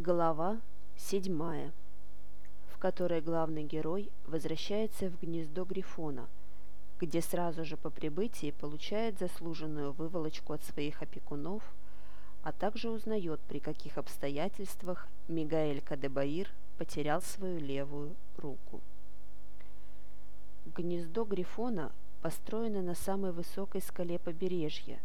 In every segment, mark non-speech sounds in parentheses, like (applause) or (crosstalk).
Глава седьмая, в которой главный герой возвращается в гнездо Грифона, где сразу же по прибытии получает заслуженную выволочку от своих опекунов, а также узнает, при каких обстоятельствах Мигаэль Кадебаир потерял свою левую руку. Гнездо Грифона построено на самой высокой скале побережья,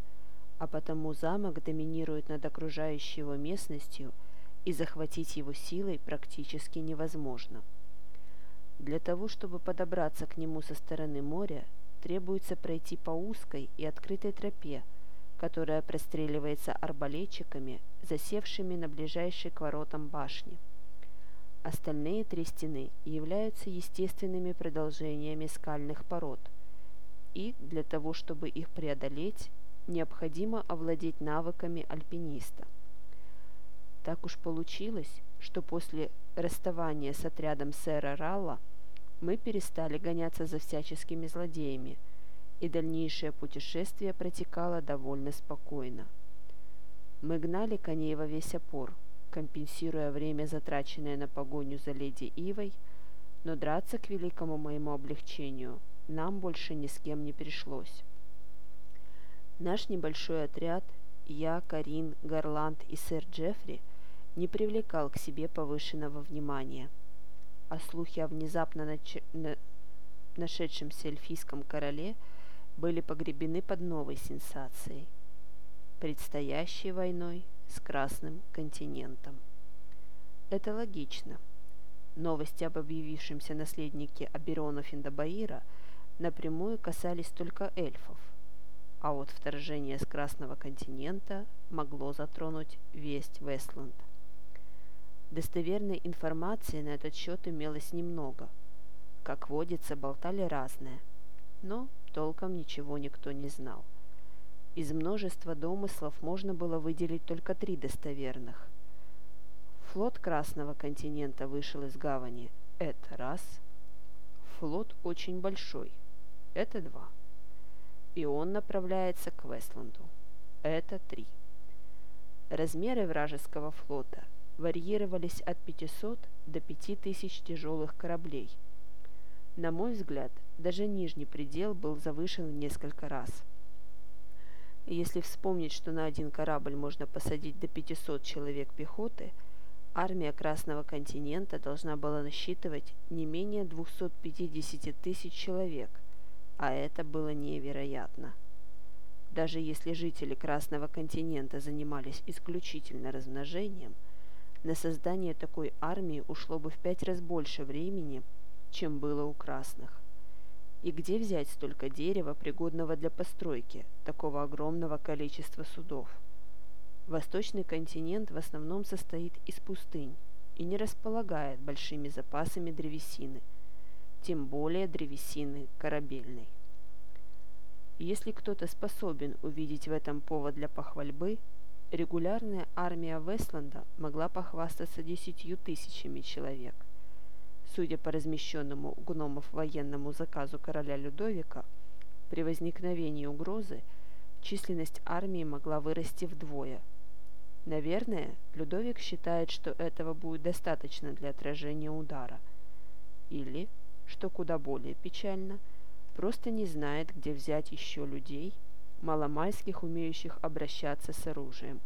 а потому замок доминирует над окружающей его местностью – и захватить его силой практически невозможно. Для того, чтобы подобраться к нему со стороны моря, требуется пройти по узкой и открытой тропе, которая простреливается арбалетчиками, засевшими на ближайшей к воротам башни. Остальные три стены являются естественными продолжениями скальных пород, и для того, чтобы их преодолеть, необходимо овладеть навыками альпиниста. Так уж получилось, что после расставания с отрядом сэра Ралла мы перестали гоняться за всяческими злодеями, и дальнейшее путешествие протекало довольно спокойно. Мы гнали коней во весь опор, компенсируя время, затраченное на погоню за леди Ивой, но драться к великому моему облегчению нам больше ни с кем не пришлось. Наш небольшой отряд, я, Карин, Гарланд и сэр Джеффри – не привлекал к себе повышенного внимания, а слухи о внезапно нач... на... нашедшемся эльфийском короле были погребены под новой сенсацией – предстоящей войной с Красным континентом. Это логично. Новости об объявившемся наследнике Аберона Финдабаира напрямую касались только эльфов, а вот вторжение с Красного континента могло затронуть весть Вестланд – Достоверной информации на этот счет имелось немного. Как водится, болтали разное. Но толком ничего никто не знал. Из множества домыслов можно было выделить только три достоверных. Флот Красного континента вышел из гавани. Это раз. Флот очень большой. Это два. И он направляется к Вестланду. Это три. Размеры вражеского флота варьировались от 500 до 5000 тяжелых кораблей. На мой взгляд, даже нижний предел был завышен в несколько раз. Если вспомнить, что на один корабль можно посадить до 500 человек пехоты, армия Красного континента должна была насчитывать не менее 250 тысяч человек, а это было невероятно. Даже если жители Красного континента занимались исключительно размножением – на создание такой армии ушло бы в пять раз больше времени, чем было у красных. И где взять столько дерева, пригодного для постройки такого огромного количества судов? Восточный континент в основном состоит из пустынь и не располагает большими запасами древесины, тем более древесины корабельной. Если кто-то способен увидеть в этом повод для похвальбы – регулярная армия Вестланда могла похвастаться десятью тысячами человек. Судя по размещенному у гномов военному заказу короля Людовика, при возникновении угрозы численность армии могла вырасти вдвое. Наверное, Людовик считает, что этого будет достаточно для отражения удара. Или, что куда более печально, просто не знает, где взять еще людей – маломальских, умеющих обращаться с оружием.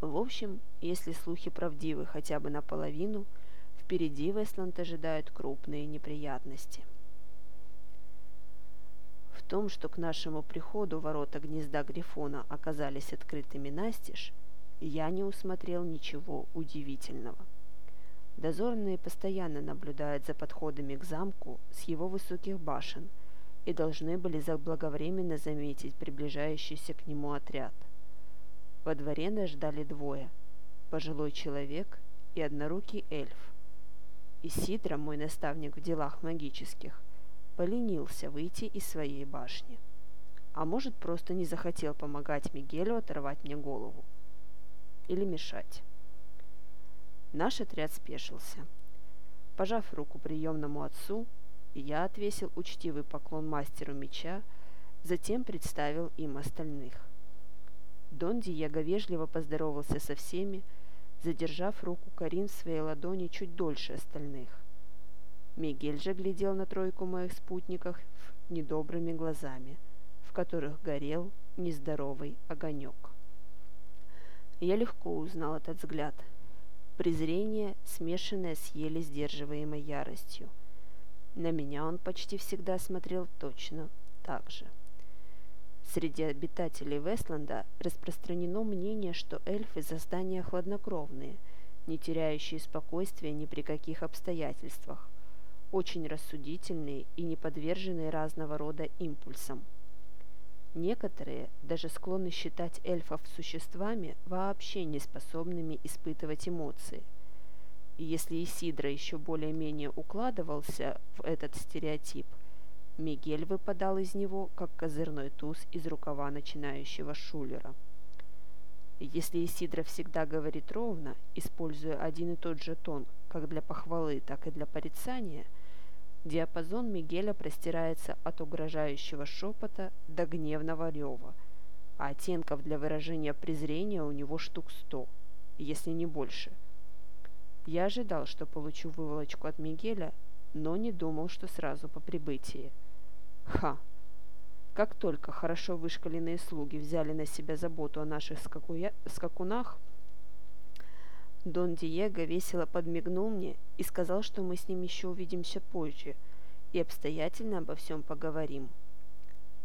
В общем, если слухи правдивы хотя бы наполовину, впереди Вестланд ожидают крупные неприятности. В том, что к нашему приходу ворота гнезда Грифона оказались открытыми настежь, я не усмотрел ничего удивительного. Дозорные постоянно наблюдают за подходами к замку с его высоких башен – и должны были заблаговременно заметить приближающийся к нему отряд. Во дворе нас ждали двое – пожилой человек и однорукий эльф. Исидра, мой наставник в делах магических, поленился выйти из своей башни. А может, просто не захотел помогать Мигелю оторвать мне голову. Или мешать. Наш отряд спешился. Пожав руку приемному отцу, я отвесил учтивый поклон мастеру меча, затем представил им остальных. Дон Диего вежливо поздоровался со всеми, задержав руку Карин в своей ладони чуть дольше остальных. Мигель же глядел на тройку моих спутников недобрыми глазами, в которых горел нездоровый огонек. Я легко узнал этот взгляд. Презрение, смешанное с еле сдерживаемой яростью. На меня он почти всегда смотрел точно так же. Среди обитателей Вестланда распространено мнение, что эльфы за здания хладнокровные, не теряющие спокойствия ни при каких обстоятельствах, очень рассудительные и не подверженные разного рода импульсам. Некоторые даже склонны считать эльфов существами, вообще не способными испытывать эмоции. И если Исидра еще более-менее укладывался в этот стереотип, Мигель выпадал из него, как козырной туз из рукава начинающего шулера. Если Исидра всегда говорит ровно, используя один и тот же тон, как для похвалы, так и для порицания – Диапазон Мигеля простирается от угрожающего шепота до гневного рева, а оттенков для выражения презрения у него штук сто, если не больше. Я ожидал, что получу выволочку от Мигеля, но не думал, что сразу по прибытии. Ха! Как только хорошо вышкаленные слуги взяли на себя заботу о наших скакуя... скакунах, Дон Диего весело подмигнул мне и сказал, что мы с ним еще увидимся позже и обстоятельно обо всем поговорим.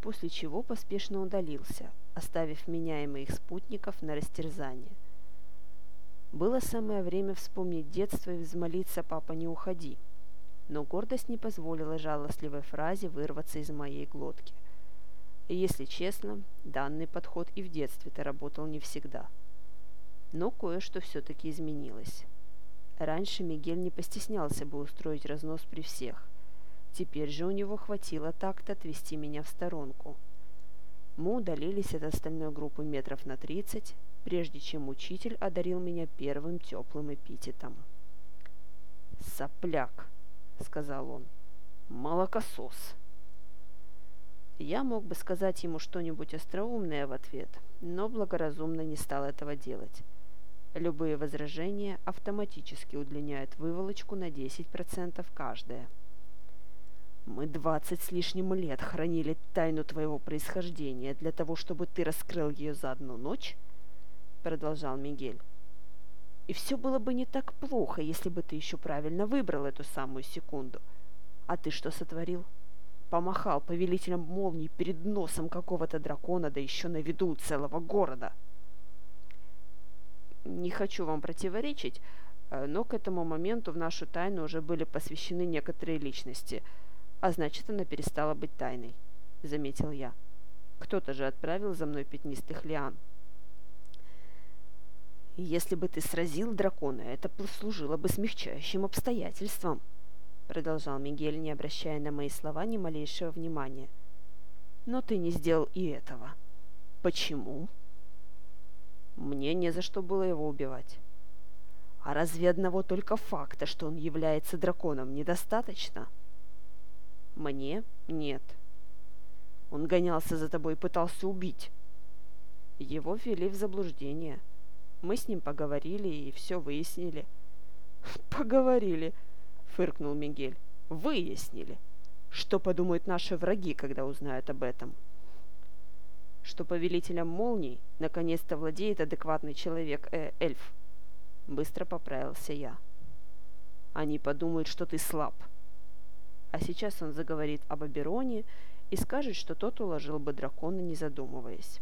После чего поспешно удалился, оставив меня и моих спутников на растерзание. Было самое время вспомнить детство и взмолиться «папа, не уходи», но гордость не позволила жалостливой фразе вырваться из моей глотки. И если честно, данный подход и в детстве-то работал не всегда – но кое-что все-таки изменилось. Раньше Мигель не постеснялся бы устроить разнос при всех. Теперь же у него хватило так-то отвести меня в сторонку. Мы удалились от остальной группы метров на тридцать, прежде чем учитель одарил меня первым теплым эпитетом. «Сопляк», — сказал он, — «молокосос». Я мог бы сказать ему что-нибудь остроумное в ответ, но благоразумно не стал этого делать. Любые возражения автоматически удлиняют выволочку на 10% каждая. Мы двадцать с лишним лет хранили тайну твоего происхождения для того, чтобы ты раскрыл ее за одну ночь, продолжал Мигель. И все было бы не так плохо, если бы ты еще правильно выбрал эту самую секунду. А ты что сотворил? Помахал повелителем молний перед носом какого-то дракона, да еще на виду целого города. — не хочу вам противоречить, э, но к этому моменту в нашу тайну уже были посвящены некоторые личности, а значит, она перестала быть тайной, — заметил я. Кто-то же отправил за мной пятнистых лиан. «Если бы ты сразил дракона, это послужило бы смягчающим обстоятельством», — продолжал Мигель, не обращая на мои слова ни малейшего внимания. «Но ты не сделал и этого. Почему?» Мне не за что было его убивать. А разве одного только факта, что он является драконом, недостаточно? Мне нет. Он гонялся за тобой и пытался убить. Его ввели в заблуждение. Мы с ним поговорили и все выяснили. (laughs) Поговорили, фыркнул Мигель. Выяснили. Что подумают наши враги, когда узнают об этом? — что повелителем молний наконец-то владеет адекватный человек, э, эльф. Быстро поправился я. Они подумают, что ты слаб. А сейчас он заговорит об Абероне и скажет, что тот уложил бы дракона, не задумываясь.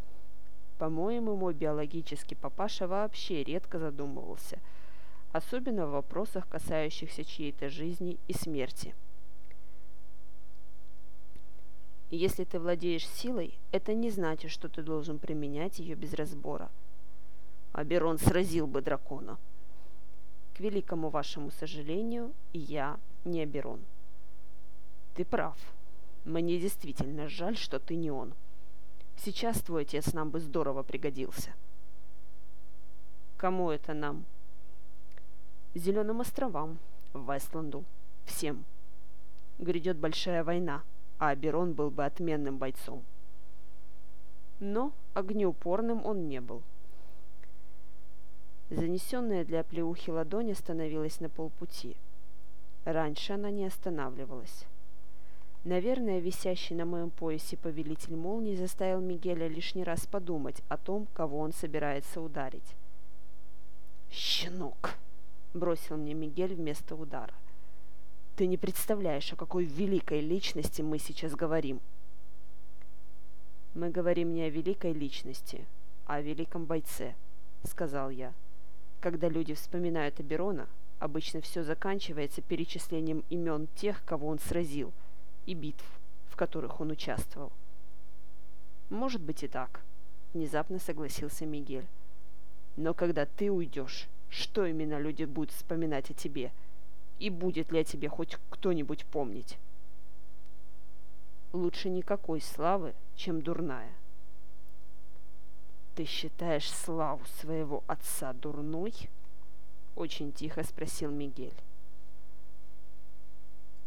По-моему, мой биологический папаша вообще редко задумывался, особенно в вопросах, касающихся чьей-то жизни и смерти – если ты владеешь силой, это не значит, что ты должен применять ее без разбора. Аберон сразил бы дракона. К великому вашему сожалению, я не Аберон. Ты прав. Мне действительно жаль, что ты не он. Сейчас твой отец нам бы здорово пригодился. Кому это нам? Зеленым островам, Вестланду, всем. Грядет большая война — а Аберон был бы отменным бойцом. Но огнеупорным он не был. Занесенная для оплеухи ладонь остановилась на полпути. Раньше она не останавливалась. Наверное, висящий на моем поясе повелитель молний заставил Мигеля лишний раз подумать о том, кого он собирается ударить. «Щенок!» — бросил мне Мигель вместо удара. «Ты не представляешь, о какой великой личности мы сейчас говорим!» «Мы говорим не о великой личности, а о великом бойце», — сказал я. «Когда люди вспоминают Аберона, обычно все заканчивается перечислением имен тех, кого он сразил — и битв, в которых он участвовал. «Может быть и так», — внезапно согласился Мигель. «Но когда ты уйдешь, что именно люди будут вспоминать о тебе? И будет ли о тебе хоть кто-нибудь помнить?» «Лучше никакой славы, чем дурная». «Ты считаешь славу своего отца дурной?» — очень тихо спросил Мигель.